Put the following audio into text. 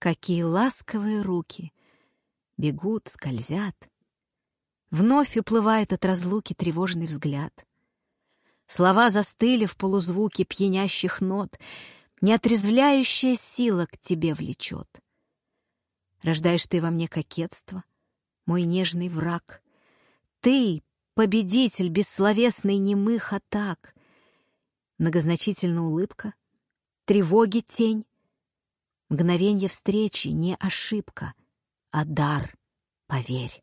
Какие ласковые руки! Бегут, скользят. Вновь уплывает от разлуки тревожный взгляд. Слова застыли в полузвуке пьянящих нот, Неотрезвляющая сила к тебе влечет. Рождаешь ты во мне кокетство, мой нежный враг. Ты — победитель бессловесный немых атак. Многозначительно улыбка, тревоги тень. Мгновенье встречи не ошибка, а дар, поверь.